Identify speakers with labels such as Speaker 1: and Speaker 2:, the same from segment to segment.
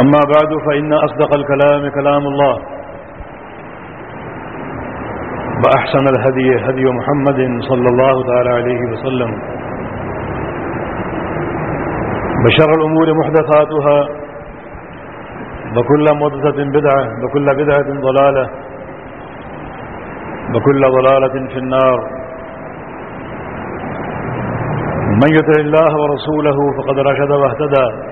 Speaker 1: أما بعد فإن أصدق الكلام كلام الله. وأحسن الهدي هدي محمد صلى الله تعالى عليه وسلم. بشر الأمور محدثاتها وكل مدثة بدعة وكل بدعة ضلالة وكل ضلالة في النار. من يتع الله ورسوله فقد رشد واهتدى.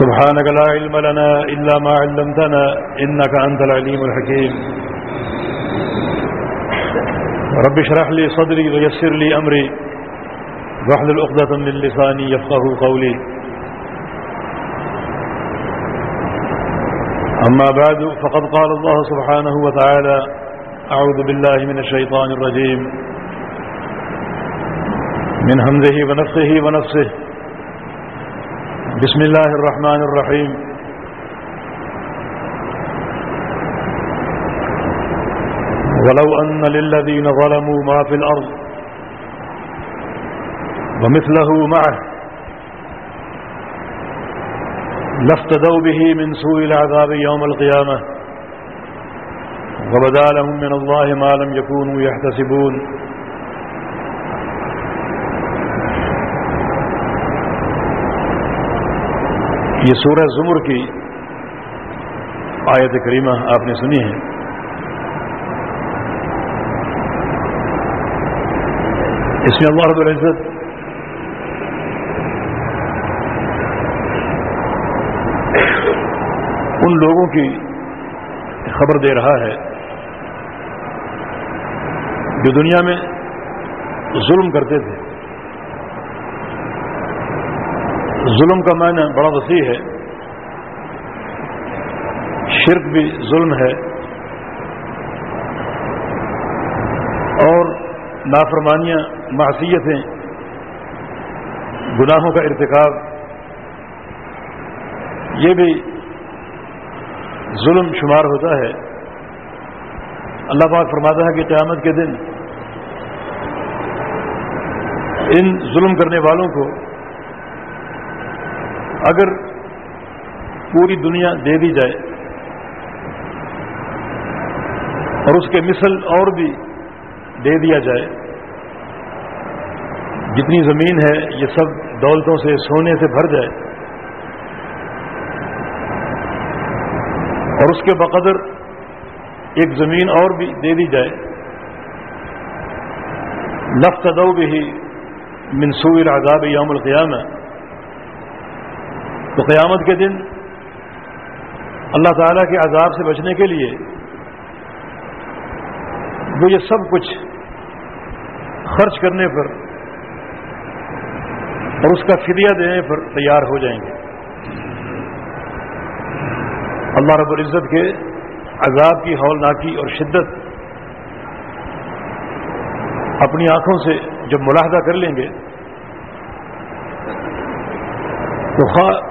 Speaker 1: سبحانك لا علم لنا إلا ما علمتنا إنك أنت العليم الحكيم. رب اشرح لي صدري ويسر لي أمري. واحلل عقدة من لساني يفقه قولي. أما بعد فقد قال الله سبحانه وتعالى أعوذ بالله من الشيطان الرجيم. من همزه ونفسه ونفسه بسم الله الرحمن الرحيم. ولو أن للذين ظلموا ما في الأرض ومثله معه لافتدوا به من سوء العذاب يوم القيامة وبدا لهم من الله ما لم يكونوا يحتسبون. یہ سورہ زمر کی آیت کریمہ آپ نے سنی ہے۔ اس میں اللہ رب العزت ان لوگوں کی خبر دے رہا ہے جو دنیا میں ظلم کرتے تھے۔ ظلم کا معنی بڑا وسیع ہے۔ شرک بھی ظلم ہے۔ اور نافرمانیاں، معصیتیں، گناہوں کا ارتکاب۔ یہ بھی ظلم شمار ہوتا ہے۔ اللہ پاک فرماتا ہے کہ قیامت کے دن ان ظلم کرنے والوں کو اگر پوری دنیا دے دی جائے اور اس کے مثل اور بھی دے دیا جائے، جتنی زمین ہے یہ سب دولتوں سے، سونے سے بھر جائے۔ اور اس کے بقدر ایک زمین اور بھی دے دی جائے۔ لفت دو بھی منصوبی العذاب یوم القیامہ۔ تو قیامت کے دن اللہ تعالیٰ کے عذاب سے بچنے کے لیے وہ یہ سب کچھ خرچ کرنے پر اور اس کا فدیہ دینے پر تیار ہو جائیں گے۔ اللہ رب العزت کے عذاب کی ہولناکی اور شدت اپنی آنکھوں سے جب ملاحدہ کر لیں گے تو خواہ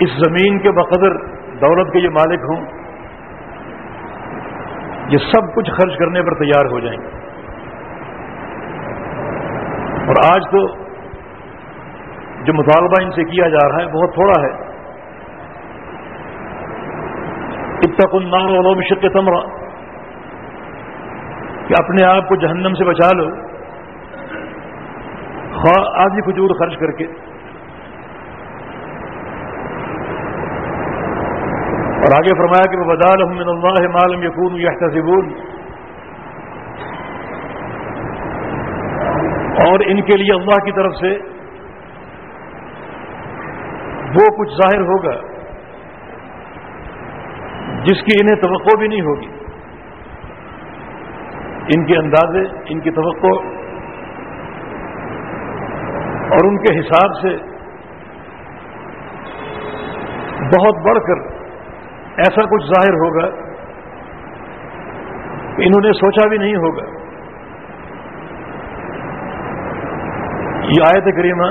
Speaker 1: اس زمین کے بقدر دولت کے یہ مالک ہوں، یہ سب کچھ خرچ کرنے پر تیار ہو جائیں۔ گے اور آج تو جو مطالبہ ان سے کیا جا رہا ہے بہت تھوڑا ہے۔ اتق النار ولو بشق تمرہ کہ اپنے آپ کو جہنم سے بچا لو۔ خواہ آدھی کھجور خرچ کر کے۔ اور آگے فرمایا کہ وہ بدال من اللہ معلوم یقون یا اور ان کے لیے اللہ کی طرف سے وہ کچھ ظاہر ہوگا جس کی انہیں توقع بھی نہیں ہوگی۔ ان کے اندازے، ان کی توقع اور ان کے حساب سے بہت بڑھ کر ایسا کچھ ظاہر ہوگا کہ انہوں نے سوچا بھی نہیں ہوگا۔ یہ آیت کریمہ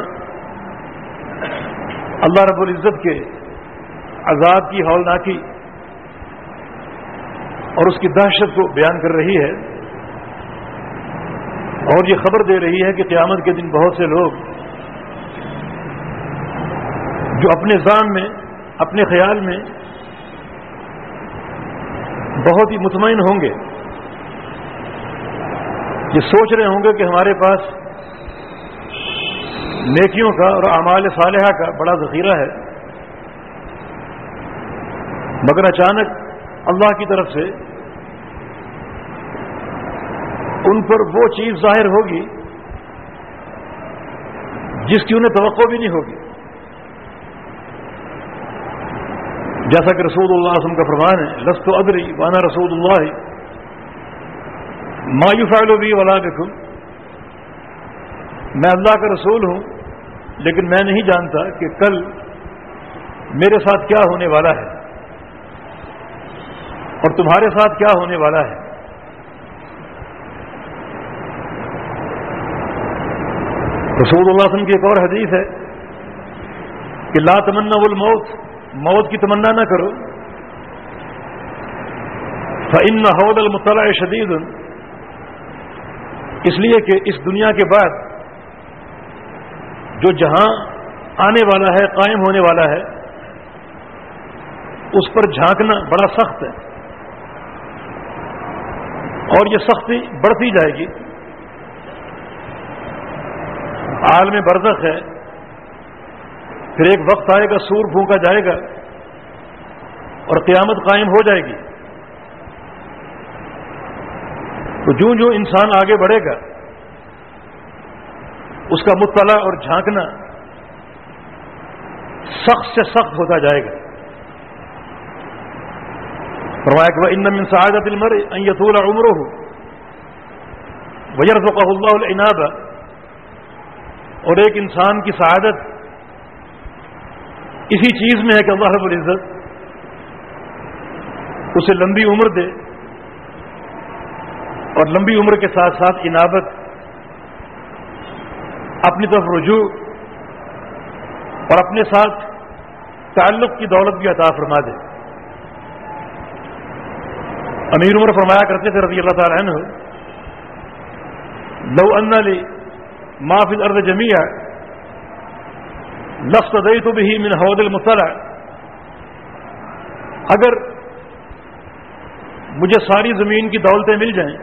Speaker 1: اللہ رب العزت کے عذاب کی ہولناکی اور اس کی دہشت کو بیان کر رہی ہے۔ اور یہ خبر دے رہی ہے کہ قیامت کے دن بہت سے لوگ جو اپنے ذان میں، اپنے خیال میں بہت ہی مطمئن ہوں گے یہ سوچ رہے ہوں گے کہ ہمارے پاس نیکیوں کا اور اعمال صالحہ کا بڑا ذخیرہ ہے۔ مگر اچانک اللہ کی طرف سے ان پر وہ چیز ظاہر ہوگی جس کی انہیں توقع بھی نہیں ہوگی۔ جیسا کہ رسول اللہ وسلم کا فرمان ہے، لست و ادری وانا رسول اللہ. مایو فائلو بھی ولا بکم. میں اللہ کا رسول ہوں، لیکن میں نہیں جانتا کہ کل میرے ساتھ کیا ہونے والا ہے اور تمہارے ساتھ کیا ہونے والا ہے۔ رسول اللہ وسلم کی ایک اور حدیث ہے کہ لا تمنا الموت. موت کی تمنا نہ کرو۔ فن حود المطلع شدید اس لیے کہ اس دنیا کے بعد جو جہاں آنے والا ہے، قائم ہونے والا ہے، اس پر جھانکنا بڑا سخت ہے۔ اور یہ سختی بڑھتی جائے گی۔ عالم برزخ ہے۔ پھر ایک وقت آئے گا، سور پھونکا جائے گا اور قیامت قائم ہو جائے گی۔ تو جو جو انسان آگے بڑھے گا، اس کا مطالعہ اور جھانکنا سخت سے سخت ہوتا جائے گا۔ فرمایا کہ وہ ان من سعادت المر ان یطول عمرہ ویرزقہ اللہ العناب اور ایک انسان کی سعادت اسی چیز میں ہے کہ اللہ رب العزت اسے لمبی عمر دے اور لمبی عمر کے ساتھ ساتھ انابت اپنی طرف رجوع اور اپنے ساتھ تعلق کی دولت بھی عطا فرما دے۔ امیر عمر فرمایا کرتے تھے رضی اللہ تعالیٰ عنہ، لو ان لی معاف الارض جميعا لافتديت به من حوض المطلع اگر مجھے ساری زمین کی دولتیں مل جائیں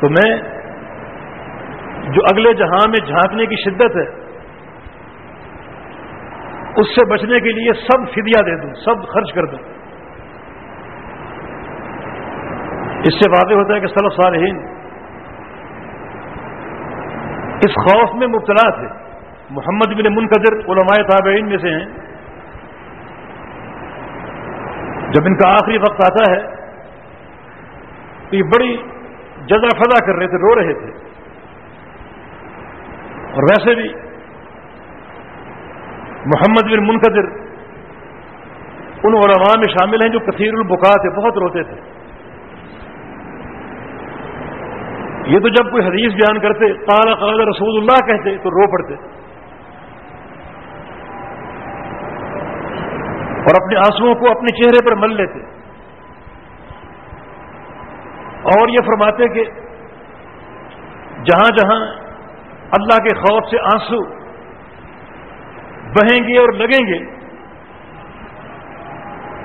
Speaker 1: تو میں جو اگلے جہاں میں جھانکنے کی شدت ہے، اس سے بچنے کے لیے سب فدیہ دے دوں، سب خرچ کر دوں۔ اس سے واضح ہوتا ہے کہ سلف صالحین اس خوف میں مبتلا تھے۔ محمد بن منقدر علماء تابعین میں سے ہیں۔ جب ان کا آخری وقت آتا ہے، تو یہ بڑی جزا فضا کر رہے تھے، رو رہے تھے۔ اور ویسے بھی محمد بن منقدر ان علماء میں شامل ہیں جو کثیر البکا تھے، بہت روتے تھے۔ یہ تو جب کوئی حدیث بیان کرتے، قال قال رسول اللہ کہتے، تو رو پڑتے۔ اور اپنے آنسوؤں کو اپنے چہرے پر مل لیتے اور یہ فرماتے کہ جہاں جہاں اللہ کے خوف سے آنسو بہیں گے اور لگیں گے،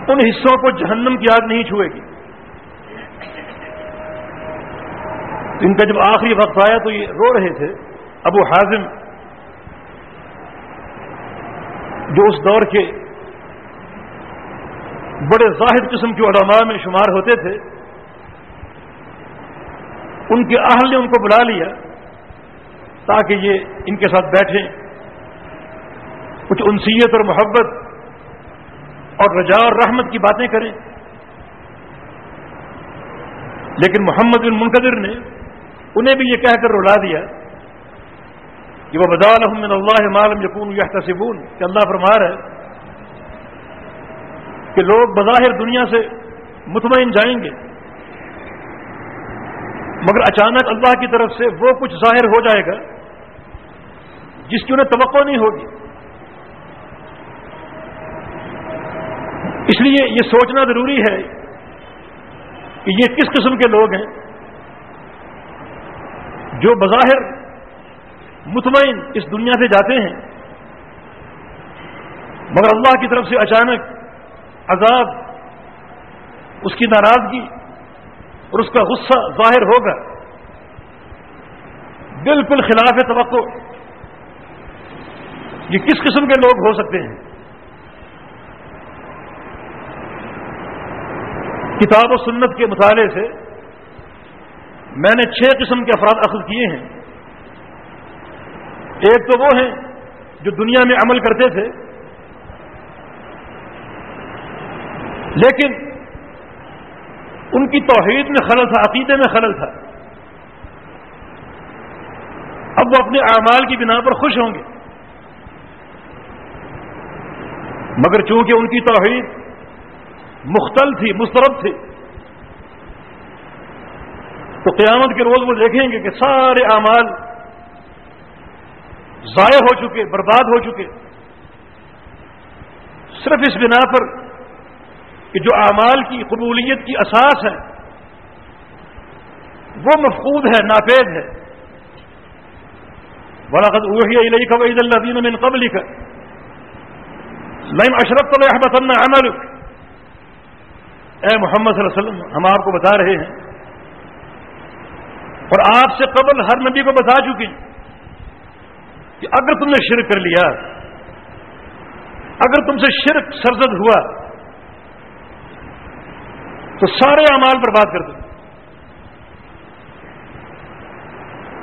Speaker 1: ان حصوں کو جہنم کی آگ نہیں چھوئے گی۔ ان کا جب آخری وقت آیا تو یہ رو رہے تھے، ابو حازم جو اس دور کے بڑے ظاہر قسم کے علماء میں شمار ہوتے تھے۔ ان کے اہل نے ان کو بلا لیا تاکہ یہ ان کے ساتھ بیٹھیں۔ کچھ انسیت اور محبت اور رجا اور رحمت کی باتیں کریں۔ لیکن محمد بن منقدر نے انہیں بھی یہ کہہ کر رلا دیا کہ وہ بدال احمد اللہ مالم یقون یا تصبون کہ اللہ فرما ہے کہ لوگ بظاہر دنیا سے مطمئن جائیں گے۔ مگر اچانک اللہ کی طرف سے وہ کچھ ظاہر ہو جائے گا جس کی انہیں توقع نہیں ہوگی۔ اس لیے یہ سوچنا ضروری ہے کہ یہ کس قسم کے لوگ ہیں جو بظاہر مطمئن اس دنیا سے جاتے ہیں، مگر اللہ کی طرف سے اچانک عذاب، اس کی ناراضگی اور اس کا غصہ ظاہر ہوگا۔ بالکل خلاف توقع۔ یہ کس قسم کے لوگ ہو سکتے ہیں؟ کتاب و سنت کے مطالعے سے میں نے چھ قسم کے افراد اخذ کیے ہیں۔ ایک تو وہ ہیں جو دنیا میں عمل کرتے تھے لیکن ان کی توحید میں خلل تھا، عقیدے میں خلل تھا۔ اب وہ اپنے اعمال کی بنا پر خوش ہوں گے۔ مگر چونکہ ان کی توحید مختل تھی مسترد تھی، تو قیامت کے روز وہ دیکھیں گے کہ سارے اعمال ضائع ہو چکے، برباد ہو چکے۔ صرف اس بنا پر کہ جو اعمال کی قبولیت کی اساس ہے، وہ مفقود ہے، ناپید ہے۔ بڑا قد وہی علیہ کا وحید اللہ دین میں قبل لکھا لائم اشرف تو احمد عمل اے محمد صلی اللہ علیہ وسلم، ہم آپ کو بتا رہے ہیں۔ اور آپ سے قبل ہر نبی کو بتا چکے کہ اگر تم نے شرک کر لیا، اگر تم سے شرک سرزد ہوا تو سارے اعمال پر بات کر دو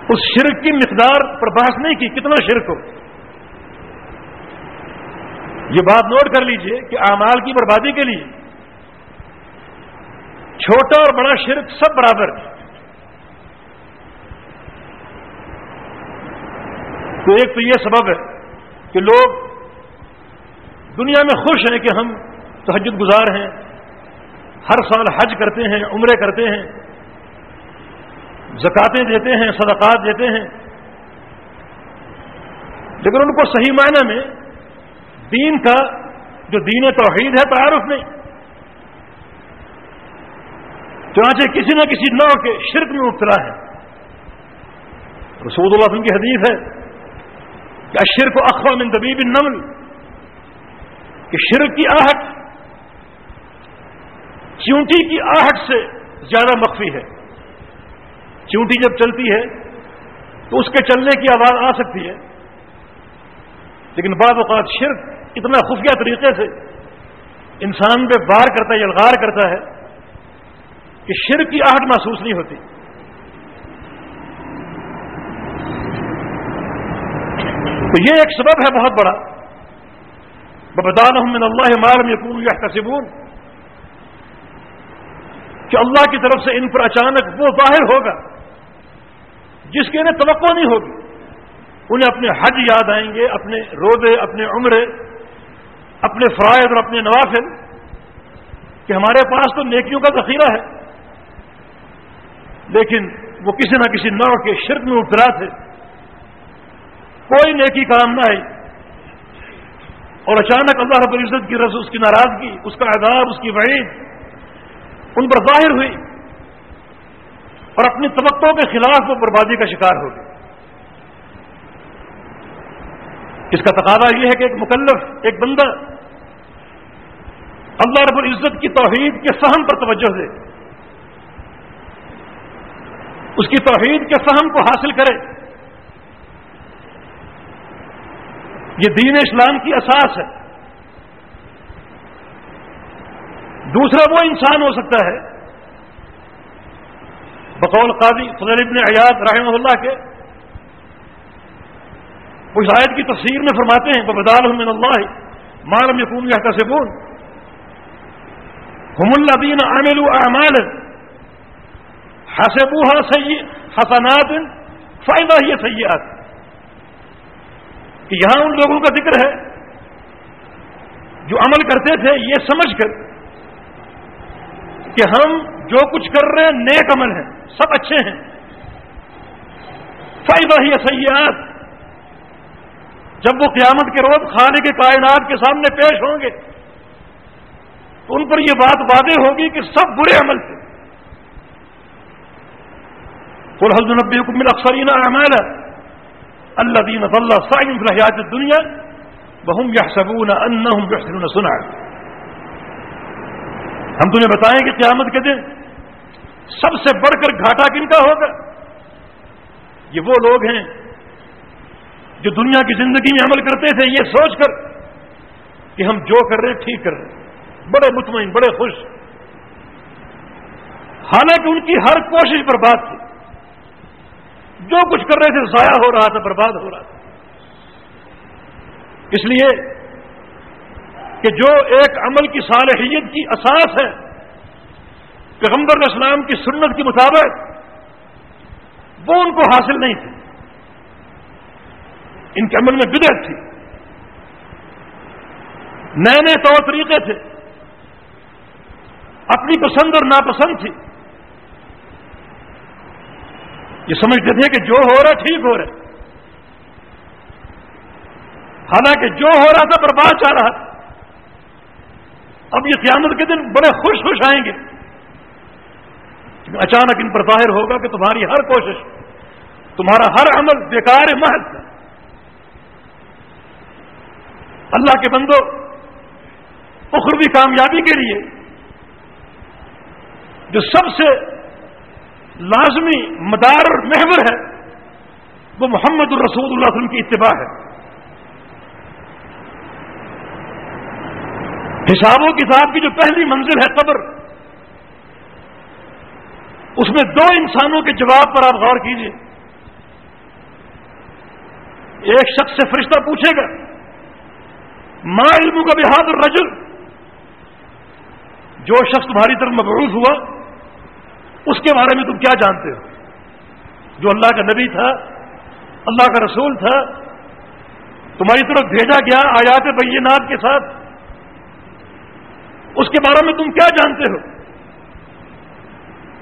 Speaker 1: اس شرک کی مقدار پر بحث نہیں کی، کتنا شرک ہو۔ یہ بات نوٹ کر لیجیے کہ اعمال کی بربادی کے لیے چھوٹا اور بڑا شرک سب برابر ہے۔ تو ایک تو یہ سبب ہے کہ لوگ دنیا میں خوش ہیں کہ ہم تحجد گزار ہیں۔ ہر سال حج کرتے ہیں، عمرے کرتے ہیں زکاتیں دیتے ہیں، صدقات دیتے ہیں۔ لیکن ان کو صحیح معنی میں دین کا جو دین توحید ہے، تعارف نہیں۔ چنانچہ کسی نہ کسی نو کے شرک میں مبتلا ہے۔ رسول اللہ کی حدیث ہے کہ شرک و اخوا من دبیب نمل کہ شرک کی آہٹ چونٹی کی آہٹ سے زیادہ مخفی ہے۔ چونٹی جب چلتی ہے تو اس کے چلنے کی آواز آ سکتی ہے۔ لیکن بعض اوقات شرک اتنا خفیہ طریقے سے انسان پہ بار کرتا ہے، یلغار کرتا ہے کہ شر کی آہٹ محسوس نہیں ہوتی۔ تو یہ ایک سبب ہے بہت بڑا۔ بدان من اللہ مارم یقون یا کہ اللہ کی طرف سے ان پر اچانک وہ ظاہر ہوگا، جس کے انہیں توقع نہیں ہوگی۔ انہیں اپنے حج یاد آئیں گے، اپنے روزے، اپنے عمرے، اپنے فرائض اور اپنے نوافل، کہ ہمارے پاس تو نیکیوں کا ذخیرہ ہے۔ لیکن وہ کسی نہ کسی نو کے شرک میں ابتلا تھے۔ کوئی نیکی کام نہ آئی۔ اور اچانک اللہ رب العزت کی رس، اس کی ناراضگی، اس کا عذاب، اس کی وعید ان پر ظاہر ہوئی اور اپنی توقع کے خلاف وہ بربادی کا شکار ہو گئی۔ اس کا تقاضا یہ ہے کہ ایک مکلف، ایک بندہ اللہ رب العزت کی توحید کے فہم پر توجہ دے۔ اس کی توحید کے فہم کو حاصل کرے۔ یہ دین اسلام کی اساس ہے۔ دوسرا وہ انسان ہو سکتا ہے۔ بقول قاضی فضل ابن عیاد رحمہ اللہ کے وہ آیت کی تفسیر میں فرماتے ہیں بدال من اللہ مالم یقون یا تصبون ہم الدین عامل اعمال حسبوها سی حسنات فائدہ ہی سیاحت کہ یہاں ان لوگوں کا ذکر ہے جو عمل کرتے تھے، یہ سمجھ کر کہ ہم جو کچھ کر رہے ہیں، نیک عمل ہیں، سب اچھے ہیں۔ فائدہ ہی سیاحت جب وہ قیامت کے روز خانے کے کائنات کے سامنے پیش ہوں گے، تو ان پر یہ بات واضح ہوگی کہ سب برے عمل تھے۔ حضر نبی حکم اکثرین اعمال اللہ دین اللہ سائن رحیات دنیا بہم یا سبون ان سنا ہم تمہیں بتائیں کہ قیامت کے دن سب سے بڑھ کر گھاٹا کن کا ہوگا؟ یہ وہ لوگ ہیں جو دنیا کی زندگی میں عمل کرتے تھے، یہ سوچ کر کہ ہم جو کر رہے ٹھیک کر رہے بڑے مطمئن، بڑے خوش۔ حالانکہ ان کی ہر کوشش پر بات تھی۔ جو کچھ کر رہے تھے، ضائع ہو رہا تھا، برباد ہو رہا تھا۔ اس لیے کہ جو ایک عمل کی صالحیت کی اساس ہے، پیغمبر اسلام کی سنت کے مطابق، وہ ان کو حاصل نہیں تھی۔ ان کے عمل میں بدعت تھی۔ نئے نئے طور طریقے تھے۔ اپنی پسند اور ناپسند تھی۔ یہ سمجھتے تھے کہ جو ہو رہا ٹھیک ہو رہا حالانکہ جو ہو رہا تھا، برباد چاہ رہا تھا۔ اب یہ قیامت کے دن بڑے خوش خوش آئیں گے۔ اچانک ان پر ظاہر ہوگا کہ تمہاری ہر کوشش، تمہارا ہر عمل بیکار محض ہے۔ اللہ کے بندو، اخروی کامیابی کے لیے جو سب سے لازمی مدار محور ہے، وہ محمد الرسول اللہ علیہ وسلم کی اتباع ہے۔ حساب و کتاب کی جو پہلی منزل ہے قبر، اس میں دو انسانوں کے جواب پر آپ غور کیجیے ایک شخص سے فرشتہ پوچھے گا، ما علم کا بحاد الرجل؟ جو شخص تمہاری طرف مبعوث ہوا، اس کے بارے میں تم کیا جانتے ہو؟ جو اللہ کا نبی تھا، اللہ کا رسول تھا، تمہاری طرف بھیجا گیا آیات بینات کے ساتھ۔ اس کے بارے میں تم کیا جانتے ہو؟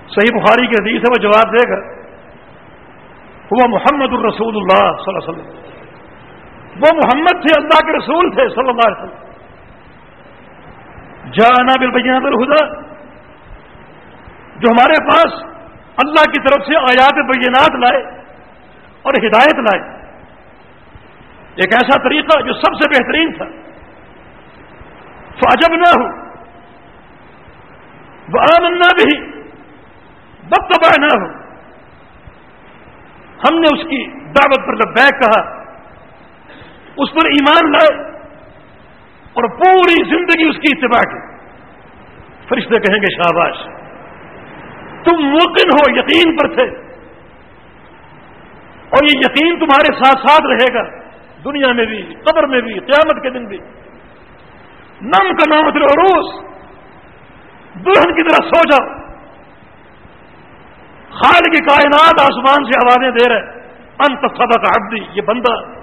Speaker 1: صحیح بخاری کے حدیث ہے، وہ جواب دے گا وہ محمد الرسول اللہ صلی اللہ علیہ وسلم. وہ محمد تھے، اللہ کے رسول تھے صلی اللہ علیہ وسلم۔ جانا بالبینات الہدا جو ہمارے پاس اللہ کی طرف سے آیات بینات لائے اور ہدایت لائے۔ ایک ایسا طریقہ جو سب سے بہترین تھا۔ فاجب نہ ہو وہ آمنا بھی وقت نہ ہو ہم نے اس کی دعوت پر بیک کہا، اس پر ایمان لائے اور پوری زندگی اس کی اتباع کی۔ فرشتے کہیں گے، شاباش، تم موقن ہو، یقین پر تھے۔ اور یہ یقین تمہارے ساتھ ساتھ رہے گا، دنیا میں بھی، قبر میں بھی، قیامت کے دن بھی۔ نم کا نام عروس دلہن کی طرح سو جاؤ۔ خال کی کائنات آسمان سے آوازیں دے رہے انت سبق عبدی، یہ بندہ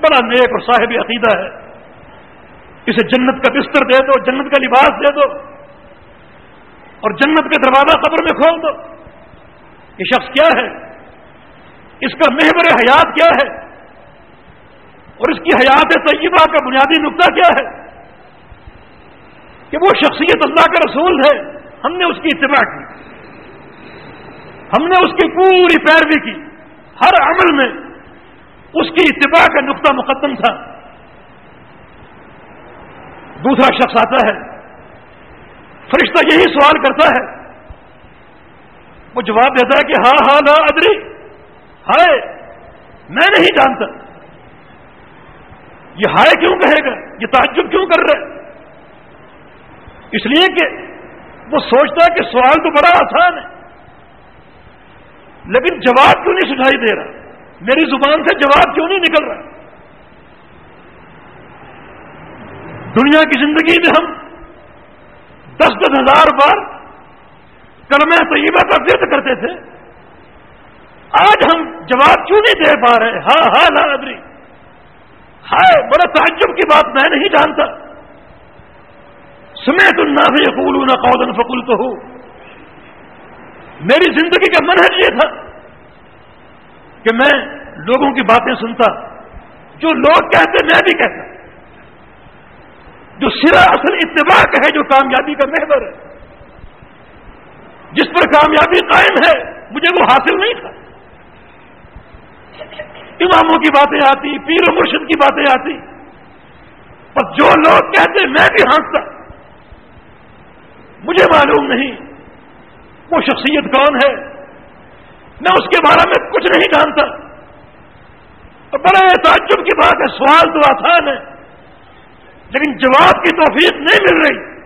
Speaker 1: بڑا نیک اور صاحب عقیدہ ہے۔ اسے جنت کا بستر دے دو، جنت کا لباس دے دو۔ اور جنت کے دروازہ قبر میں کھول دو۔ یہ شخص کیا ہے؟ اس کا محور حیات کیا ہے؟ اور اس کی حیات طیبہ کا بنیادی نقطہ کیا ہے؟ کہ وہ شخصیت اللہ کا رسول ہے۔ ہم نے اس کی اتباع کی۔ ہم نے اس کی پوری پیروی کی۔ ہر عمل میں اس کی اتباع کا نقطہ مقدم تھا۔ دوسرا شخص آتا ہے۔ فرشتہ یہی سوال کرتا ہے۔ وہ جواب دیتا ہے کہ ہاں ہاں نہ ادری۔ ہائے، میں نہیں جانتا۔ یہ ہائے کیوں کہے گا؟ یہ تعجب کیوں کر رہا ہے اس لیے کہ وہ سوچتا ہے کہ سوال تو بڑا آسان ہے۔ لیکن جواب کیوں نہیں سنائی دے رہا؟ میری زبان سے جواب کیوں نہیں نکل رہا؟ دنیا کی زندگی میں ہم دس دس ہزار بار کلمہ طیبہ کا ورد کرتے تھے۔ آج ہم جواب کیوں نہیں دے پا رہے؟ ہاں ہاں لا ادری۔ ہائے بڑا تعجب کی بات میں نہیں جانتا۔ سمیت الناس یقولون قولا فقلته میری زندگی کا منحج یہ تھا کہ میں لوگوں کی باتیں سنتا، جو لوگ کہتے میں بھی کہتا، جو سرا اصل اتباع ہے، جو کامیابی کا محور ہے، جس پر کامیابی قائم ہے، مجھے وہ حاصل نہیں تھا۔ اماموں کی باتیں آتی، پیر و مرشد کی باتیں آتی، پر جو لوگ کہتے میں بھی ہنستا مجھے معلوم نہیں۔ وہ شخصیت کون ہے؟ میں اس کے بارے میں کچھ نہیں جانتا۔ اور بڑے تعجب کی بات ہے، سوال تو آسان ہے، لیکن جواب کی توفیق نہیں مل رہی۔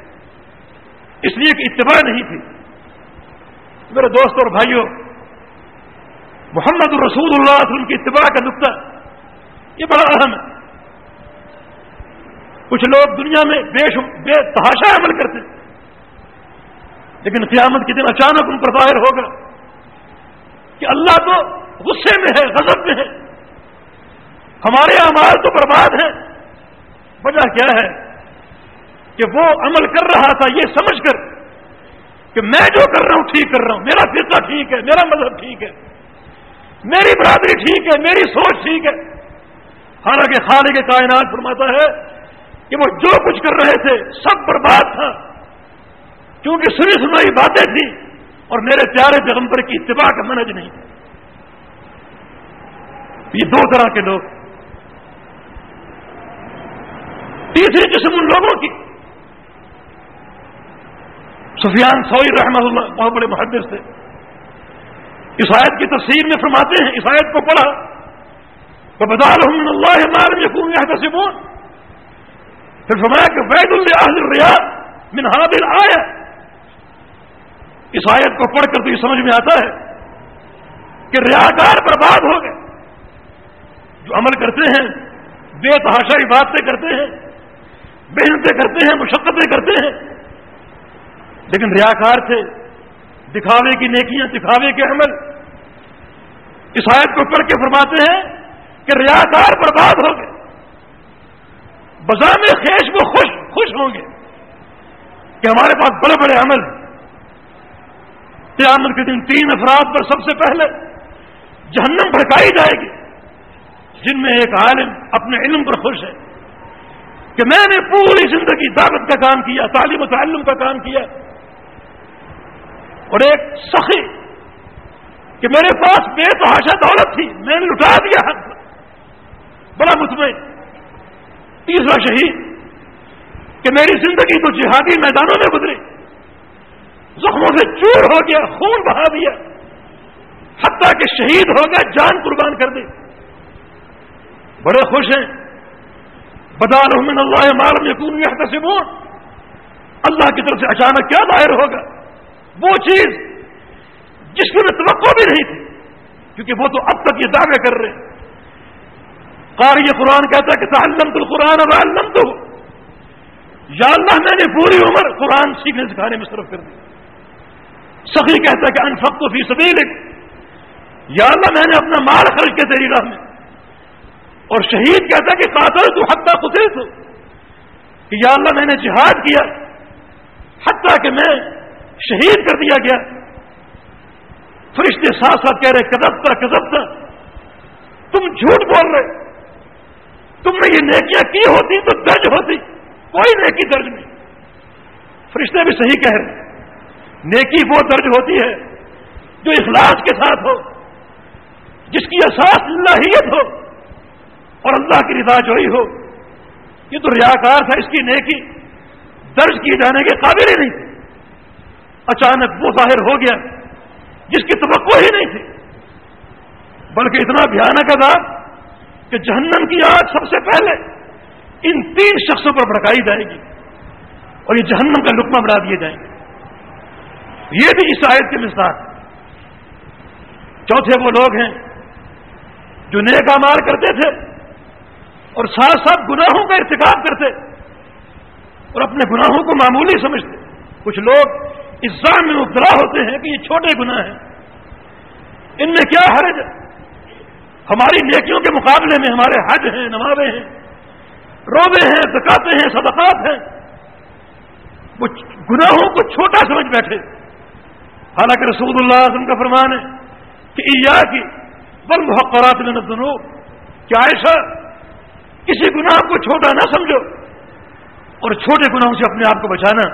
Speaker 1: اس لیے کہ اتباع نہیں تھی۔ میرے دوست اور بھائیوں، محمد الرسول اللہ وسلم کی اتباع کا نقطہ، یہ بڑا اہم ہے۔ کچھ لوگ دنیا میں بے بے تحاشا عمل کرتے لیکن قیامت کے دن اچانک ان پر ظاہر ہوگا کہ اللہ تو غصے میں ہے، غضب میں ہے۔ ہمارے اعمال تو برباد ہیں۔ وجہ کیا ہے؟ کہ وہ عمل کر رہا تھا، یہ سمجھ کر کہ میں جو کر رہا ہوں، ٹھیک کر رہا ہوں۔ میرا فرقہ ٹھیک ہے، میرا مذہب ٹھیک ہے۔ میری برادری ٹھیک ہے، میری سوچ ٹھیک ہے۔ حالانکہ خالی کے کائنات فرماتا ہے کہ وہ جو کچھ کر رہے تھے، سب برباد تھا۔ کیونکہ سنی سنائی باتیں تھیں اور میرے پیارے پیغمبر کی اتباع کا منج نہیں یہ دو طرح کے لوگ۔ تیسری قسم ان لوگوں کی۔ سفیان سوئی رحمہ اللہ، بہت بڑے محدث تھے۔ اس آیت کی تفسیر میں فرماتے ہیں، اس آیت کو پڑھا۔ تو بتا رہا اللہ مار میں کون یہ تصبون پھر فرمایا کہ وید اللہ ریاض منہاد آیا اس آیت کو پڑھ کر تو یہ سمجھ میں آتا ہے کہ ریاکار برباد ہو گئے۔ جو عمل کرتے ہیں، بے تحاشائی باتیں کرتے ہیں، محنتیں کرتے ہیں، مشقتیں کرتے ہیں۔ لیکن ریاکار تھے، دکھاوے کی نیکیاں، دکھاوے کے عمل۔ اس آیت کو پڑھ کے فرماتے ہیں کہ ریاکار برباد ہو گئے۔ بزام خیش وہ خوش خوش ہوں گے کہ ہمارے پاس بڑے بڑے عمل قیامت کے دن تین افراد پر سب سے پہلے جہنم بھڑکائی جائے گی، جن میں ایک عالم اپنے علم پر خوش ہے کہ میں نے پوری زندگی دعوت کا کام کیا، تعلیم و تعلم کا کام کیا، اور ایک سخی کہ میرے پاس بے تحاشا دولت تھی، میں نے لٹا دیا حق بڑا مطمئن، تیسرا شہید کہ میری زندگی تو جہادی میدانوں میں گزری۔ زخموں سے چور ہو گیا، خون بہا دیا۔ حتیٰ کہ شہید ہو گیا جان قربان کر دی۔ بڑے خوش ہیں۔ بدال رحمن اللہ مال میں اللہ کی طرف سے اچانک کیا ظاہر ہوگا؟ وہ چیز جس کی میں توقع بھی نہیں تھی، کیونکہ وہ تو اب تک یہ دعوے کر رہے قاری قرآن کہتا ہے کہ تعلم تو قرآن اور علم تو یا اللہ، میں نے پوری عمر قرآن سیکھنے سکھانے میں صرف کر دی۔ سخی کہتا ہے کہ انفق تو فی سبیل یا اللہ، میں نے اپنا مال خرچ کے تیری راہ میں۔ اور شہید کہتا ہے کہ قاتل تو حتیٰ قتل تو۔ کہ یا اللہ، میں نے جہاد کیا۔ حتیٰ کہ میں شہید کر دیا گیا۔ فرشتے ساتھ ساتھ کہہ رہے کدبتا کدبتا تم جھوٹ بول رہے۔ تم نے یہ نیکیاں کی ہوتی تو درج ہوتی، کوئی نیکی درج نہیں۔ فرشتے بھی صحیح کہہ رہے نیکی وہ درج ہوتی ہے جو اخلاص کے ساتھ ہو، جس کی احساس اللہیت ہو اور اللہ کی رضا جوئی ہو۔ یہ تو ریاکار تھا، اس کی نیکی درج کیے جانے کے قابل ہی نہیں تھی۔ اچانک وہ ظاہر ہو گیا جس کی توقع ہی نہیں تھی۔ بلکہ اتنا بھیانک عذاب کہ جہنم کی آگ سب سے پہلے ان تین شخصوں پر بھڑکائی جائے گی اور یہ جہنم کا لکمہ بڑھا دیے جائیں گے۔ یہ بھی اس آیت کے مثال چوتھے وہ لوگ ہیں جو نیک مار کرتے تھے اور ساتھ ساتھ گناہوں کا ارتکاب کرتے اور اپنے گناہوں کو معمولی سمجھتے۔ کچھ لوگ اس میں مبتلا ہوتے ہیں کہ یہ چھوٹے گناہ ہیں۔ ان میں کیا حرج ہے؟ ہماری نیکیوں کے مقابلے میں ہمارے حج ہیں، نمازیں ہیں روبے ہیں، زکاتے ہیں، صدقات ہیں۔ وہ گناہوں کو چھوٹا سمجھ بیٹھے۔ حالانکہ رسول اللہ علیہ وسلم کا فرمان ہے کہ ایا کی بل محقرات میں نہ کیا ایسا کسی گناہ کو چھوٹا نہ سمجھو اور چھوٹے گناہوں سے اپنے آپ کو بچانا۔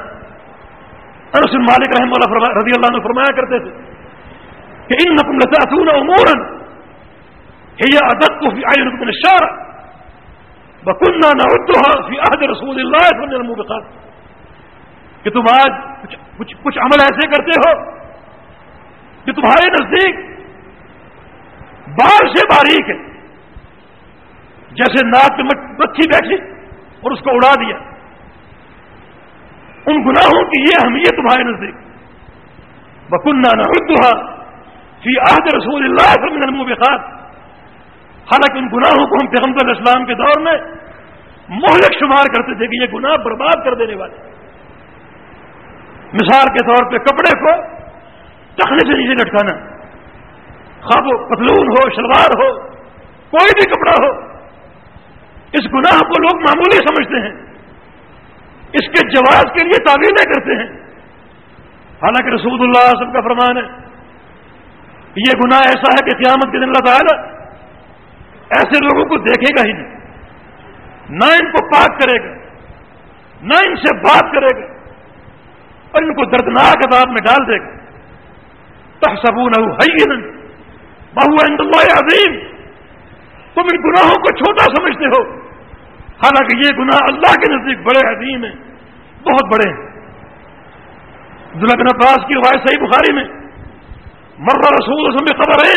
Speaker 1: انس مالک رحم اللہ رضی اللہ نے فرمایا کرتے تھے کہ ان نقم لتاتون امورن هي ادق في عين من الشارع وكنا نعدها في عهد رسول الله صلى الله عليه وسلم کہ تم آج کچھ, کچھ, کچھ عمل ایسے کرتے ہو کہ تمہارے نزدیک بار سے باریک ہے۔ جیسے ناک میں بچی بیٹھی اور اس کو اڑا دیا۔ ان گناہوں کی یہ اہمیت تمہارے نزدیک۔ بکنہ نہ فی آج رسول اللہ من الموبقات۔ حالانکہ ان گناہوں کو ہم پیغمبر اسلام کے دور میں مہلک شمار کرتے تھے کہ یہ گناہ برباد کر دینے والے۔ مثال کے طور پہ کپڑے کو ٹکنے سے نیچے لٹکانا۔ خواب پتلون ہو، شلوار ہو، کوئی بھی کپڑا ہو۔ اس گناہ کو لوگ معمولی سمجھتے ہیں۔ اس کے جواز کے لیے تعلیمیں کرتے ہیں۔ حالانکہ رسول اللہ سب کا فرمان ہے، یہ گناہ ایسا ہے کہ قیامت کے دن اللہ تعالیٰ ایسے لوگوں کو دیکھے گا ہی نہیں۔ نہ ان کو پاک کرے گا، نہ ان سے بات کرے گا، اور ان کو دردناک عذاب میں ڈال دے گا۔ تحسبون بہو اللہ عظیم تم ان گناہوں کو چھوٹا سمجھتے ہو. حالانکہ یہ گناہ اللہ کے نزدیک بڑے عظیم ہیں. بہت بڑے ہیں. بن عباس کی روایت صحیح بخاری میں. مرہ رسول میں خبر ہے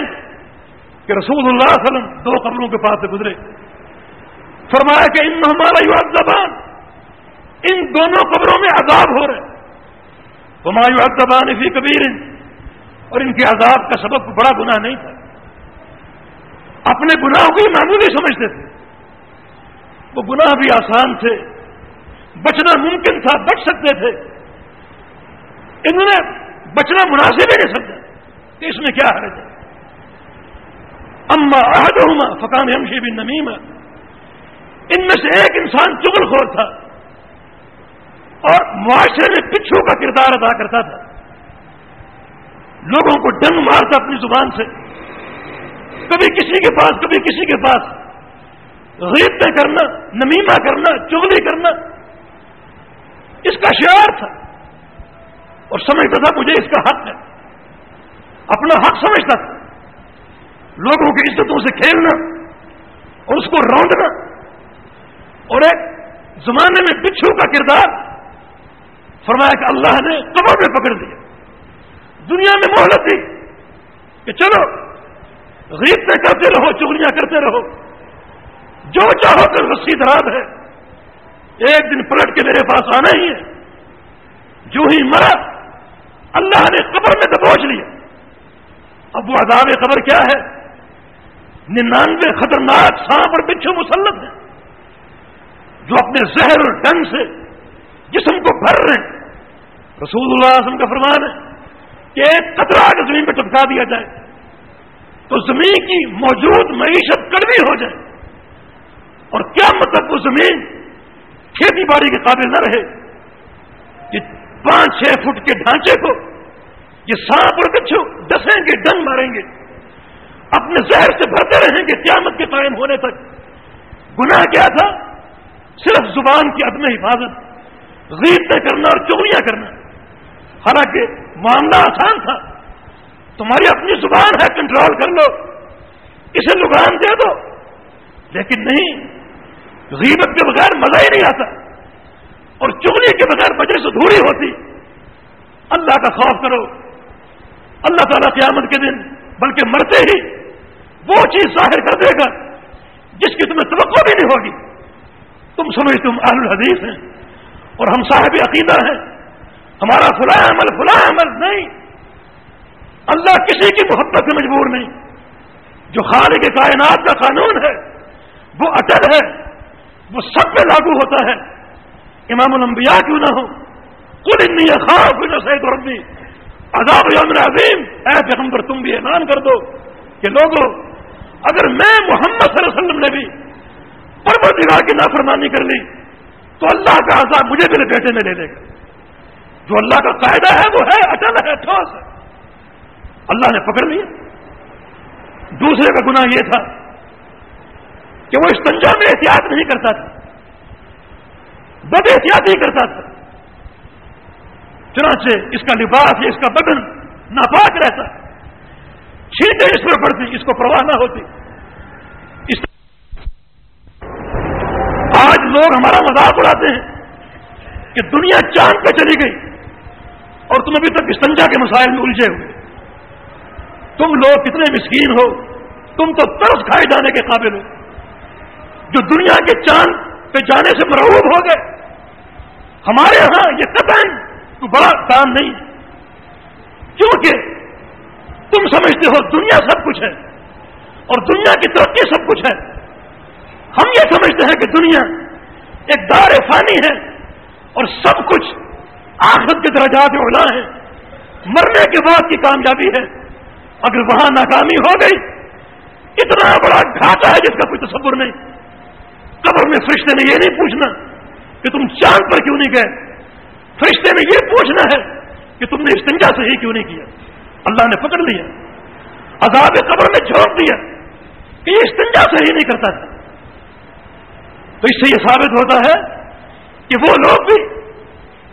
Speaker 1: کہ رسول اللہ علیہ وسلم دو قبروں کے پاس سے گزرے. فرمایا کہ ان ہمارا یو زبان ان دونوں قبروں میں عذاب ہو رہے. ہمایو زبان فی کبیر اور ان کے عذاب کا سبب بڑا گناہ نہیں تھا۔ اپنے گناہ کو ہی معمولی سمجھتے تھے۔ وہ گناہ بھی آسان تھے۔ بچنا ممکن تھا، بچ سکتے تھے۔ انہوں نے بچنا مناسب ہی نہیں سمجھا کہ اس میں کیا حرج ہے۔ اما عہد ہوما فقان ہمشی بھی نمیم ان میں سے ایک انسان چگل خور تھا اور معاشرے میں پچھو کا کردار ادا کرتا تھا۔ لوگوں کو ڈنگ مارتا اپنی زبان سے۔ کبھی کسی کے پاس، کبھی کسی کے پاس۔ غیبتیں کرنا، نمیمہ کرنا، چگلی کرنا۔ اس کا شعار تھا۔ اور سمجھتا تھا مجھے اس کا حق ہے۔ اپنا حق سمجھتا تھا۔ لوگوں کی عزتوں سے کھیلنا اور اس کو روندنا اور ایک زمانے میں بچھو کا کردار فرمایا کہ اللہ نے قبر میں پکڑ دیا دنیا میں مہلت دی کہ چلو غیبتیں کرتے رہو چگلیاں کرتے رہو۔ جو چاہو کر رسی دراد ہے۔ ایک دن پلٹ کے میرے پاس آنا ہی ہے۔ جو ہی مرا، اللہ نے قبر میں دبوچ لیا۔ اب وہ عذاب قبر کیا ہے؟ ننانوے خطرناک سانپ اور بچھو مسلط ہیں۔ جو اپنے زہر اور ڈنگ سے جسم کو بھر رہے ہیں۔ رسول اللہ علیہ وسلم کا فرمان ہے۔ کہ ایک قطرہ اگر زمین پہ ٹپکا دیا جائے تو زمین کی موجود معیشت کڑوی ہو جائے اور کیا مطلب وہ زمین کھیتی باڑی کے قابل نہ رہے یہ پانچ چھ فٹ کے ڈھانچے کو یہ سانپ اور بچھو ڈسیں گے، ڈنگ ماریں گے، اپنے زہر سے بھرتے رہیں گے، قیامت کے قائم ہونے تک۔ گناہ کیا تھا؟ صرف زبان کی عدم حفاظت، غیبتیں کرنا اور چوریاں کرنا۔ حالانکہ معاملہ آسان تھا۔ تمہاری اپنی زبان ہے کنٹرول کر لو۔ اسے لگان دے دو۔ لیکن نہیں، غیبت کے بغیر مزہ ہی نہیں آتا۔ اور چگلی کے بغیر وجہ سے دھوری ہوتی۔ اللہ کا خوف کرو۔ اللہ تعالیٰ قیامت کے دن بلکہ مرتے ہی وہ چیز ظاہر کر دے گا جس کی تمہیں توقع بھی نہیں ہوگی۔ تم سمجھ تم اہل الحدیث ہیں اور ہم صاحب عقیدہ ہیں۔ ہمارا فلاں عمل فلاں عمل نہیں۔ اللہ کسی کی محبت سے مجبور نہیں۔ جو خالق کائنات کا قانون ہے، وہ اٹل ہے، وہ سب پہ لاگو ہوتا ہے۔ امام الانبیاء کیوں نہ ہو؟ خود انی خواب سید ربی عذاب یوم عظیم۔ اے پیغمبر، تم بھی اعلان کر دو کہ لوگوں اگر میں محمد صلی اللہ علیہ وسلم نے بھی پرور کی نافرمانی کر لی، تو اللہ کا عذاب مجھے میرے بیٹے میں لے لے گا۔ جو اللہ کا قاعدہ ہے وہ ہے اٹل ہے، ٹھوس ہے۔ اللہ نے پکڑ لیا۔ دوسرے کا گناہ یہ تھا کہ وہ استنجا میں احتیاط نہیں کرتا تھا۔ بد احتیاطی کرتا تھا۔ چنانچہ اس کا لباس یا اس کا بدن ناپاک رہتا۔ چھینٹیں اس پر پڑتی، اس کو پرواہ نہ ہوتی۔ اس آج لوگ ہمارا مذاق اڑاتے ہیں کہ دنیا چاند پہ چلی گئی۔ اور تم ابھی تک استنجا کے مسائل میں الجھے ہوئے۔ تم لوگ کتنے مسکین ہو، تم تو طرف کھائے جانے کے قابل ہو۔ جو دنیا کے چاند پہ جانے سے مرعوب ہو گئے، ہمارے ہاں یہ قطن تو بڑا کام نہیں کیونکہ تم سمجھتے ہو دنیا سب کچھ ہے اور دنیا کی ترقی سب کچھ ہے۔ ہم یہ سمجھتے ہیں کہ دنیا ایک دار فانی ہے اور سب کچھ آخرت کے درجات اولا ہے، مرنے کے بعد کی کامیابی ہے۔ اگر وہاں ناکامی ہو گئی، اتنا بڑا گھاٹا ہے جس کا کوئی تصور نہیں۔ قبر میں فرشتے نے یہ نہیں پوچھنا کہ تم چاند پر کیوں نہیں گئے؟ فرشتے نے یہ پوچھنا ہے کہ تم نے استنجا سے ہی کیوں نہیں کیا؟ اللہ نے پکڑ لیا، عذاب قبر میں جھونک دیا کہ یہ استنجا سے ہی نہیں کرتا تھا۔ تو اس سے یہ ثابت ہوتا ہے کہ وہ لوگ بھی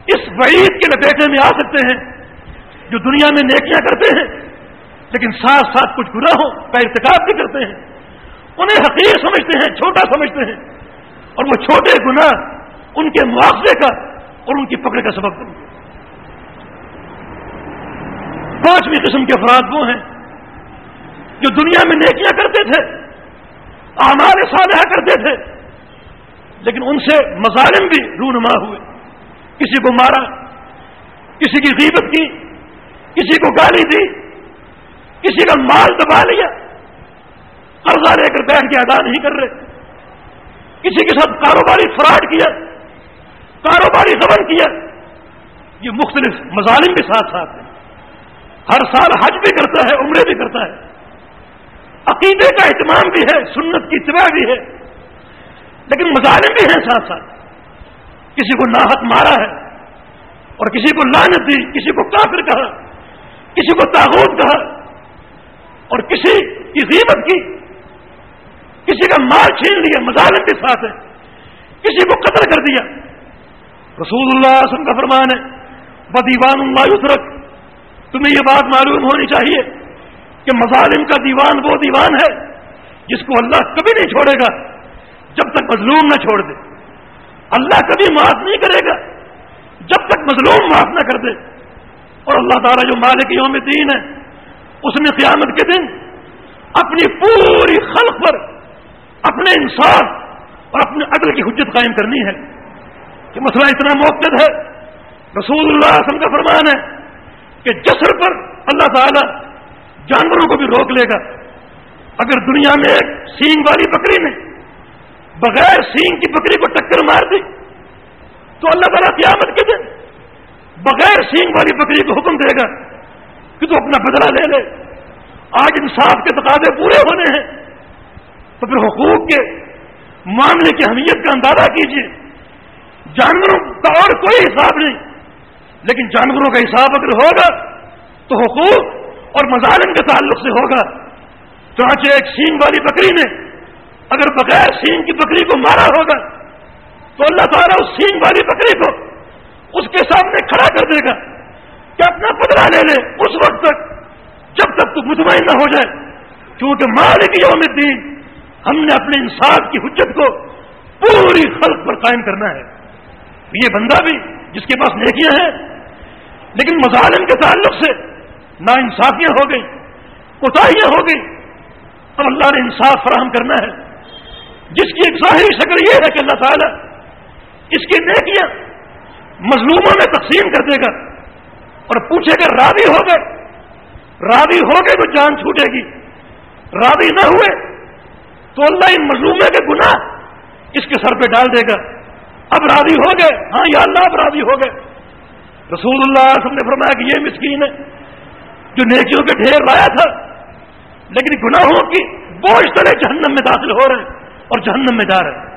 Speaker 1: اس وعید کے لپیٹے میں آ سکتے ہیں، جو دنیا میں نیکیاں کرتے ہیں، لیکن ساتھ ساتھ کچھ گناہوں کا ارتکاب بھی کرتے ہیں۔ انہیں حقیق سمجھتے ہیں، چھوٹا سمجھتے ہیں۔ اور وہ چھوٹے گناہ ان کے مواخذے کا اور ان کی پکڑ کا سبب بن پانچویں قسم کے افراد وہ ہیں جو دنیا میں نیکیاں کرتے تھے ہمارے صالحہ کرتے تھے، لیکن ان سے مظالم بھی رونما ہوئے۔ کسی کو مارا، کسی کی غیبت کی، کسی کو گالی دی، کسی کا مال دبا لیا، قرضہ لے کر بیٹھ کے ادا نہیں کر رہے۔ کسی کے ساتھ کاروباری فراڈ کیا، کاروباری خبر کیا۔ یہ مختلف مظالم کے ساتھ ساتھ ہیں۔ ہر سال حج بھی کرتا ہے، عمرے بھی کرتا ہے۔ عقیدے کا اہتمام بھی ہے، سنت کی اتباع بھی ہے۔ لیکن مظالم بھی ہیں ساتھ ساتھ۔ کسی کو ناحق مارا ہے اور کسی کو لانت دی، کسی کو کافر کہا، کسی کو تاغوت کہا، اور کسی کی غیبت کی، کسی کا مال چھین لیا مظالم کے ساتھ ہے، کسی کو قتل کر دیا۔ رسول اللہ وسلم کا فرمان ہے بدیوان اللہ یسرک تمہیں یہ بات معلوم ہونی چاہیے کہ مظالم کا دیوان وہ دیوان ہے جس کو اللہ کبھی نہیں چھوڑے گا جب تک مظلوم نہ چھوڑ دے۔ اللہ کبھی معاف نہیں کرے گا۔ جب تک مظلوم معاف نہ کر دے۔ اور اللہ تعالیٰ جو مالک یوم دین ہے، اس نے قیامت کے دن اپنی پوری خلق پر اپنے انصاف اور اپنے عدل کی حجت قائم کرنی ہے۔ کہ مسئلہ اتنا موقع ہے۔ رسول اللہ وسلم کا فرمان ہے کہ جسر پر اللہ تعالی جانوروں کو بھی روک لے گا۔ اگر دنیا میں ایک سینگ والی بکری نے بغیر سینگ کی بکری کو مار دی تو اللہ تعالیٰ قیامت کے دن بغیر سینگ والی بکری کو حکم دے گا کہ تو اپنا بدلہ لے لے۔ آج انصاف کے تقاضے پورے ہونے ہیں۔ تو پھر حقوق کے معاملے کی اہمیت کا اندازہ کیجیے جانوروں کا اور کوئی حساب نہیں۔ لیکن جانوروں کا حساب اگر ہوگا تو حقوق اور مظالم کے تعلق سے ہوگا۔ چانچہ ایک سینگ والی بکری نے اگر بغیر سینگ کی بکری کو مارا ہوگا تو اللہ تعالیٰ اس سینگ والی بکری کو اس کے سامنے کھڑا کر دے گا کہ اپنا بدلا لے لے اس وقت تک، جب تک تو مطمئن نہ ہو جائے۔ کیونکہ مالک یوم الدین، ہم نے اپنے انصاف کی حجت کو پوری خلق پر قائم کرنا ہے۔ یہ بندہ بھی جس کے پاس نیکیاں ہیں، لیکن مظالم کے تعلق سے نا انصافیاں ہو گئی کوتاہیاں ہو گئی اب اللہ نے انصاف فراہم کرنا ہے۔ جس کی ایک ظاہری شکل یہ ہے کہ اللہ تعالیٰ اس کی نیکیاں مظلوموں میں تقسیم کر دے گا اور پوچھے گا، راضی ہو گئے؟ راضی ہو گئے تو جان چھوٹے گی۔ راضی نہ ہوئے تو اللہ ان مظلومے کے گناہ اس کے سر پہ ڈال دے گا۔ اب راضی ہو گئے؟ ہاں یا اللہ، اب راضی ہو گئے۔ رسول اللہ سب نے فرمایا کہ یہ مسکین ہے جو نیکیوں کے ڈھیر لایا تھا، لیکن گناہوں کی بوجھ طرح جہنم میں داخل ہو رہے ہیں اور جہنم میں جا رہے ہیں۔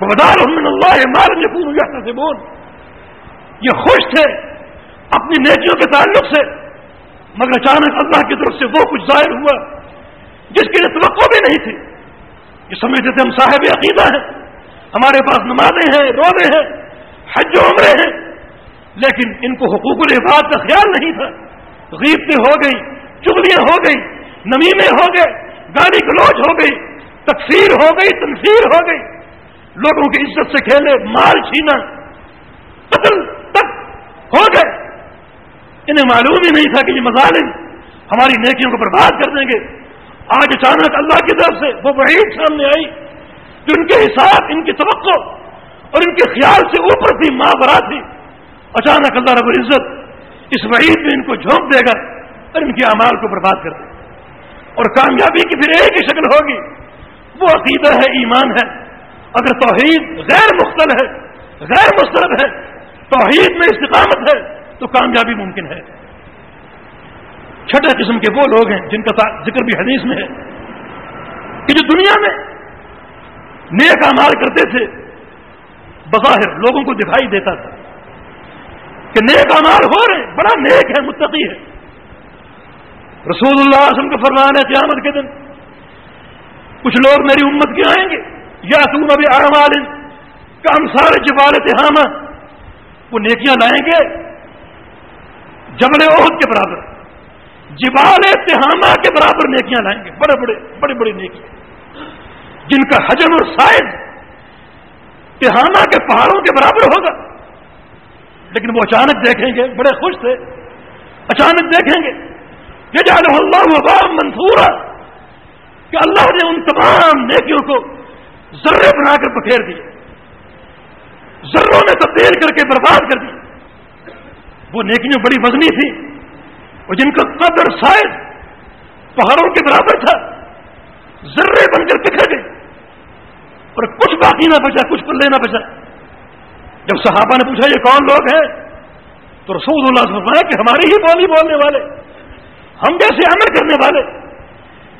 Speaker 1: بدار اللہ مار پور سے بول یہ خوش تھے اپنی نیکیوں کے تعلق سے، مگر اچانک اللہ کی طرف سے وہ کچھ ظاہر ہوا جس کی توقع بھی نہیں تھی۔ یہ سمجھتے تھے ہم صاحب عقیدہ ہیں، ہمارے پاس نمازیں ہیں، روزے ہیں، حج و عمرے ہیں، لیکن ان کو حقوق العباد کا خیال نہیں تھا۔ غیبتیں ہو گئی چگلیاں ہو گئی نمیمیں ہو گئے گاڑی گلوچ ہو گئی تقسیر ہو گئی، تنفیر ہو گئی۔ لوگوں کی عزت سے کھیلے مال چھینا۔ قتل تک ہو گئے۔ انہیں معلوم ہی نہیں تھا کہ یہ مظالم ہماری نیکیوں کو برباد کر دیں گے۔ آج اچانک اللہ کی طرف سے وہ وعید سامنے آئی کہ ان کے حساب، ان کی توقع اور ان کے خیال سے اوپر تھی، ماں برا تھی۔ اچانک اللہ رب العزت اس وعید میں ان کو جھونک دے گا اور ان کے اعمال کو برباد کر دے گا۔ اور کامیابی کی پھر ایک ہی شکل ہوگی۔ وہ عقیدہ ہے، ایمان ہے۔ اگر توحید غیر مختل ہے، غیر مسترد ہے، توحید میں استقامت ہے، تو کامیابی ممکن ہے۔ چھٹے قسم کے وہ لوگ ہیں جن کا ذکر بھی حدیث میں ہے کہ جو دنیا میں نیک امال کرتے تھے، بظاہر لوگوں کو دکھائی دیتا تھا کہ نیک امال ہو رہے بڑا نیک ہے، متقی ہے۔ رسول اللہ وسلم کا فرمان ہے قیامت کے دن، کچھ لوگ میری امت کے آئیں گے۔ یا تم ابھی اعمال کا ہم سارے جبال تہامہ وہ نیکیاں لائیں گے۔ جبل عہد کے برابر، جبال تہامہ کے برابر نیکیاں لائیں گے۔ بڑے بڑے بڑے بڑے نیکیاں جن کا حجم اور سائز تہامہ کے پہاڑوں کے برابر ہوگا۔ لیکن وہ اچانک دیکھیں گے، بڑے خوش تھے۔ اچانک دیکھیں گے۔ یہ جان اللہ وبام منصور کہ اللہ نے ان تمام نیکیوں کو ذرے بنا کر بکھیر دیے۔ ذروں میں تبدیل کر کے برباد کر دی وہ نیکیاں بڑی وزنی تھی اور جن کا قدر شاید پہاڑوں کے برابر تھا، ذرے بن کر بکھر گئے۔ اور کچھ باقی نہ بچا، کچھ پلے نہ بچا۔ جب صحابہ نے پوچھا، یہ کون لوگ ہیں؟ تو رسول اللہ سے فرمایا کہ ہماری ہی بولی بولنے والے، ہم جیسے عمل کرنے والے،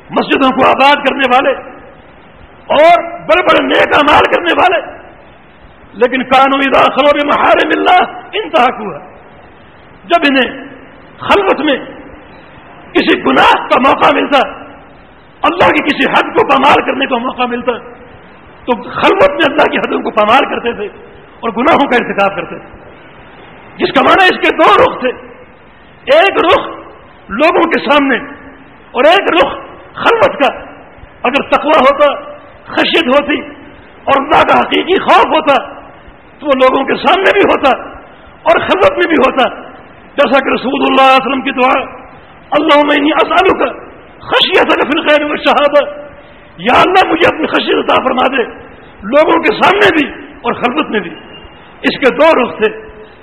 Speaker 1: مسجدوں کو آباد کرنے والے اور بڑے بڑے نیک امال کرنے والے۔ لیکن قانونی داخلوں میں مہارے ملنا انتہا کو ہے جب انہیں خلوت میں کسی گناہ کا موقع ملتا، اللہ کی کسی حد کو پامال کرنے کا موقع ملتا، تو خلوت میں اللہ کی حدوں کو پامال کرتے تھے اور گناہوں کا انتخاب کرتے تھے۔ جس کا معنی اس کے دو رخ تھے۔ ایک رخ لوگوں کے سامنے اور ایک رخ خلوت کا۔ اگر تقوی ہوتا خشیت ہوتی اور اللہ کا حقیقی خوف ہوتا تو وہ لوگوں کے سامنے بھی ہوتا اور خلوت میں بھی ہوتا۔ جیسا کہ رسول اللہ علیہ وسلم کی دعا اللہ میں اسالو کا خشیت اگر پھر خیر شہادت یا اللہ، مجھے اپنی خشیت عطا فرما دے۔ لوگوں کے سامنے بھی اور خلوت میں بھی۔ اس کے دو رخ تھے۔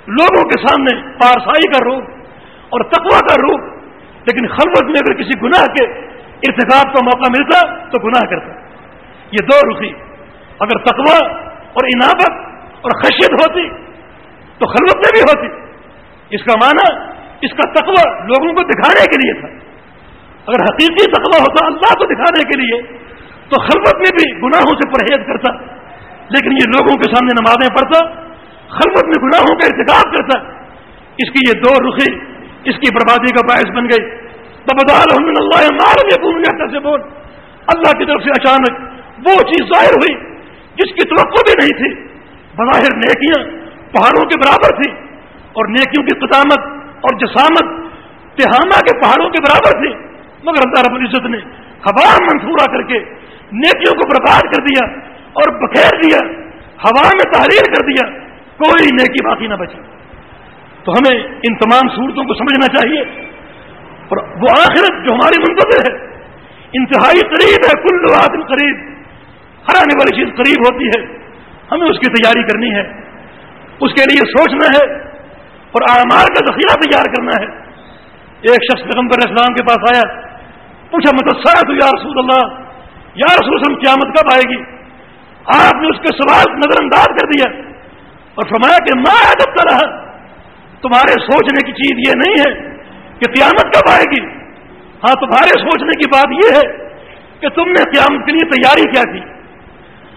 Speaker 1: لوگوں کے سامنے پارسائی کا روپ اور تقوی کا روپ۔ لیکن خلوت میں اگر کسی گناہ کے ارتکاب کا موقع ملتا تو گناہ کرتا۔ یہ دو رخی۔ اگر تقوی اور عنابت اور خشیت ہوتی تو خلوت میں بھی ہوتی۔ اس کا معنی اس کا تقوی لوگوں کو دکھانے کے لیے تھا۔ اگر حقیقی تقوی ہوتا، اللہ کو دکھانے کے لیے، تو خلوت میں بھی گناہوں سے پرہیز کرتا۔ لیکن یہ لوگوں کے سامنے نمازیں پڑھتا، خلوت میں گناہوں کا ارتکاب کرتا۔ اس کی یہ دو رخی، اس کی بربادی کا باعث بن گئی۔ تب اللہ مار سے بول اللہ کی طرف سے اچانک وہ چیز ظاہر ہوئی جس کی توقع بھی نہیں تھی۔ بظاہر نیکیاں پہاڑوں کے برابر تھی اور نیکیوں کی قدامت اور جسامت تہانہ کے پہاڑوں کے برابر تھی۔ مگر اللہ رب العزت نے ہوا منصورہ کر کے نیکیوں کو برباد کر دیا اور بخیر دیا، ہوا میں تحریر کر دیا، کوئی نیکی باقی نہ بچی۔ تو ہمیں ان تمام صورتوں کو سمجھنا چاہیے۔ اور وہ آخرت جو ہماری منتظر ہے، انتہائی قریب ہے، کل آدم قریب۔ ہر آنے والی چیز قریب ہوتی ہے۔ ہمیں اس کی تیاری کرنی ہے۔ اس کے لیے سوچنا ہے اور اعمال کا ذخیرہ تیار کرنا ہے۔ ایک شخص پیغمبر اسلام کے پاس آیا۔ پوچھا متصر تو یا رسول اللہ، یا رسول اللہ قیامت کب آئے گی؟ آپ نے اس کے سوال نظر انداز کر دیا اور فرمایا کہ ماں ادب رہا۔ تمہارے سوچنے کی چیز یہ نہیں ہے کہ قیامت کب آئے گی۔ ہاں تمہارے سوچنے کی بات یہ ہے کہ تم نے قیامت کے لیے تیاری کیا کی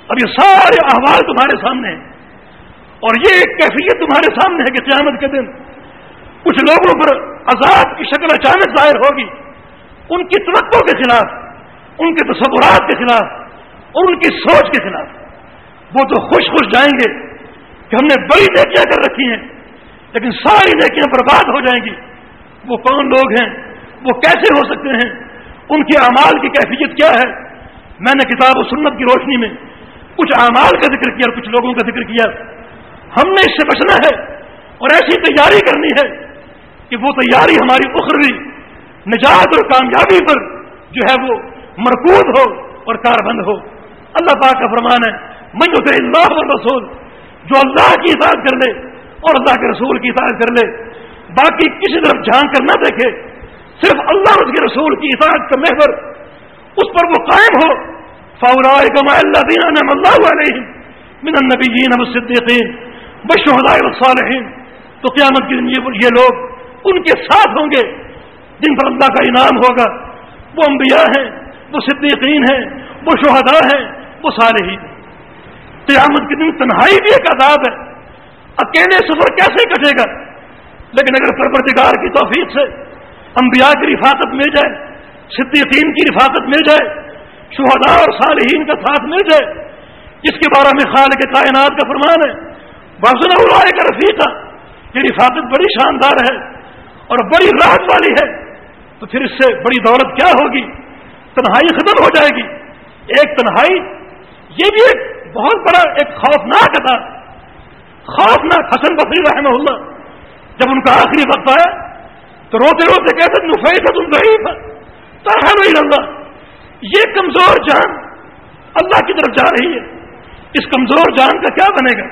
Speaker 1: اب یہ سارے احوال تمہارے سامنے ہیں۔ اور یہ ایک کیفیت تمہارے سامنے ہے کہ قیامت کے دن کچھ لوگوں پر عذاب کی شکل اچانک ظاہر ہوگی۔ ان کی توقع کے خلاف، ان کے تصورات کے خلاف اور ان کی سوچ کے خلاف۔ وہ تو خوش خوش جائیں گے کہ ہم نے بڑی نیکیاں کر رکھی ہیں، لیکن ساری نیکیاں برباد ہو جائیں گی۔ وہ کون لوگ ہیں؟ وہ کیسے ہو سکتے ہیں؟ ان کے اعمال کی کیفیت کیا ہے؟ میں نے کتاب و سنت کی روشنی میں کچھ اعمال کا ذکر کیا اور کچھ لوگوں کا ذکر کیا۔ ہم نے اس سے بچنا ہے اور ایسی تیاری کرنی ہے کہ وہ تیاری ہماری اخروی، نجات اور کامیابی پر جو ہے وہ مرکوز ہو اور کار بند ہو۔ اللہ پاک کا فرمان ہے، من جو اللہ اور رسول جو اللہ کی اطاعت کر لے اور اللہ کے رسول کی اطاعت کر لے۔ باقی کسی طرف جھانک کر نہ دیکھے، صرف اللہ اس کے رسول کی اطاعت کا محور اس پر وہ قائم ہو۔ فاورا اللہ دینا اللہ علیہ من النبیین صدیقین بشہداء الصالحین تو قیامت کے دن یہ لوگ ان کے ساتھ ہوں گے جن پر اللہ کا انعام ہوگا۔ وہ انبیاء ہیں، وہ صدیقین ہیں، وہ شہداء ہیں، وہ صالحین قیامت کے دن تنہائی بھی ایک عذاب ہے۔ اکیلے سفر کیسے کٹے گا؟ لیکن اگر پرورتگار کی توفیق سے انبیاء کی رفاقت مل جائے، صدیقین کی رفاقت مل جائے شہداء اور صالحین کا ساتھ مل جائے۔ جس کے بارے میں خال کے کائنات کا فرمان ہے۔ بازن اللہ کا رفیقہ یہ یعنی رفاقت بڑی شاندار ہے اور بڑی راحت والی ہے۔ تو پھر اس سے بڑی دولت کیا ہوگی؟ تنہائی ختم ہو جائے گی۔ ایک تنہائی، یہ بھی ایک بہت بڑا ایک خوفناک تھا خوفناک حسن بصری رحمہ اللہ۔ جب ان کا آخری وقت آیا، تو روتے روتے کہتے نفید تم ضعیف۔ تاہر نہیں اللہ۔ یہ کمزور جان اللہ کی طرف جا رہی ہے۔ اس کمزور جان کا کیا بنے گا؟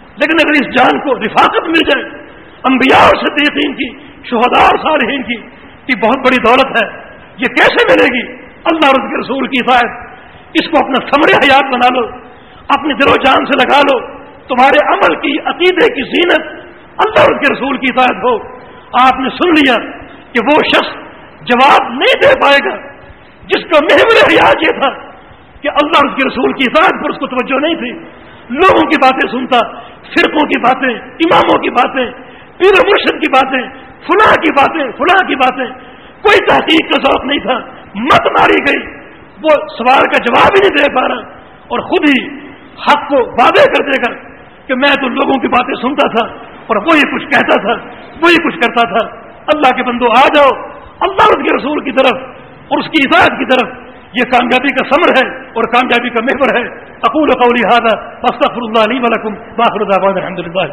Speaker 1: لیکن اگر اس جان کو رفاقت مل جائے، انبیاء اور صدیقین کی شہدار صالحین کی یہ بہت بڑی دولت ہے۔ یہ کیسے ملے گی؟ اللہ رض کے رسول کی حفاظت اس کو اپنا سمرے حیات بنا لو، اپنی دل و جان سے لگا لو۔ تمہارے عمل کی، عقیدے کی زینت اللہ رض کے رسول کی حفاظت ہو۔ آپ نے سن لیا کہ وہ شخص جواب نہیں دے پائے گا۔ جس کا محور حیات یہ تھا کہ اللہ کے رسول کی اطاعت پر اس کو توجہ نہیں تھی۔ لوگوں کی باتیں سنتا، فرقوں کی باتیں، اماموں کی باتیں، پیر مرشد کی باتیں، فلاں کی باتیں، فلاں کی باتیں۔ کوئی تحقیق کا ذوق نہیں تھا۔ مت ماری گئی۔ وہ سوال کا جواب ہی نہیں دے پا رہا۔ اور خود ہی حق کو وعدے کر دے گا کہ میں تو لوگوں کی باتیں سنتا تھا اور وہی کچھ کہتا تھا، وہی کچھ کرتا تھا۔ اللہ کے بندو آ جاؤ۔ اللہ اس کے رسول کی طرف اور اس کی اطاعت کی طرف یہ کامیابی کا سمر ہے اور کامیابی کا محور ہے. اقول قولی هذا، فاستغفر الله لي ولكم واخر دعوانا الحمد لله